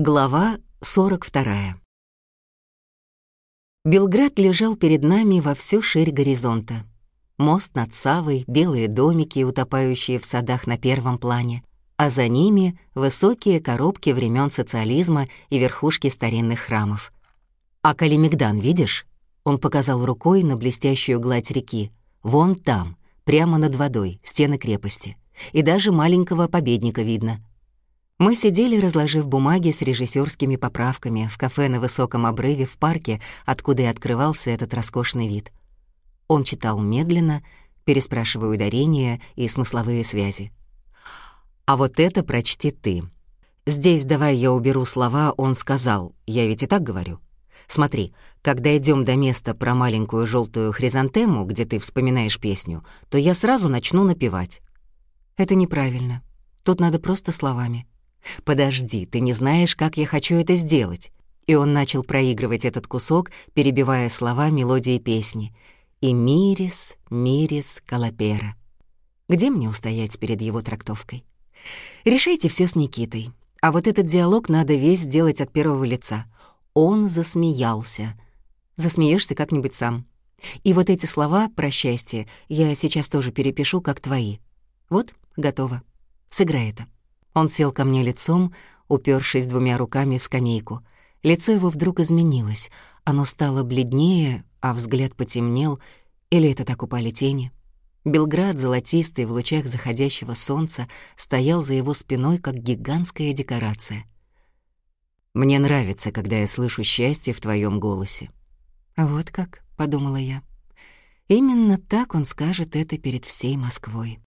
Глава 42. Белград лежал перед нами во всю ширь горизонта. Мост над Савой, белые домики, утопающие в садах на первом плане, а за ними высокие коробки времен социализма и верхушки старинных храмов. «А Калимигдан видишь?» Он показал рукой на блестящую гладь реки. «Вон там, прямо над водой, стены крепости. И даже маленького победника видно — мы сидели, разложив бумаги с режиссерскими поправками в кафе на высоком обрыве в парке, откуда и открывался этот роскошный вид. Он читал медленно, переспрашивая ударения и смысловые связи. «А вот это прочти ты. Здесь давай я уберу слова, он сказал, я ведь и так говорю. Смотри, когда идем до места про маленькую желтую хризантему, где ты вспоминаешь песню, то я сразу начну напевать». «Это неправильно. Тут надо просто словами». «Подожди, ты не знаешь, как я хочу это сделать». И он начал проигрывать этот кусок, перебивая слова мелодии песни. «И мирис, мирис, калапера». Где мне устоять перед его трактовкой? Решайте все с Никитой. А вот этот диалог надо весь сделать от первого лица. Он засмеялся. Засмеешься как-нибудь сам. И вот эти слова про счастье я сейчас тоже перепишу, как твои. Вот, готово. Сыграй это. Он сел ко мне лицом, упершись двумя руками в скамейку. Лицо его вдруг изменилось. Оно стало бледнее, а взгляд потемнел. Или это так упали тени? Белград, золотистый в лучах заходящего солнца, стоял за его спиной, как гигантская декорация. «Мне нравится, когда я слышу счастье в твоем голосе». «А вот как», — подумала я. «Именно так он скажет это перед всей Москвой».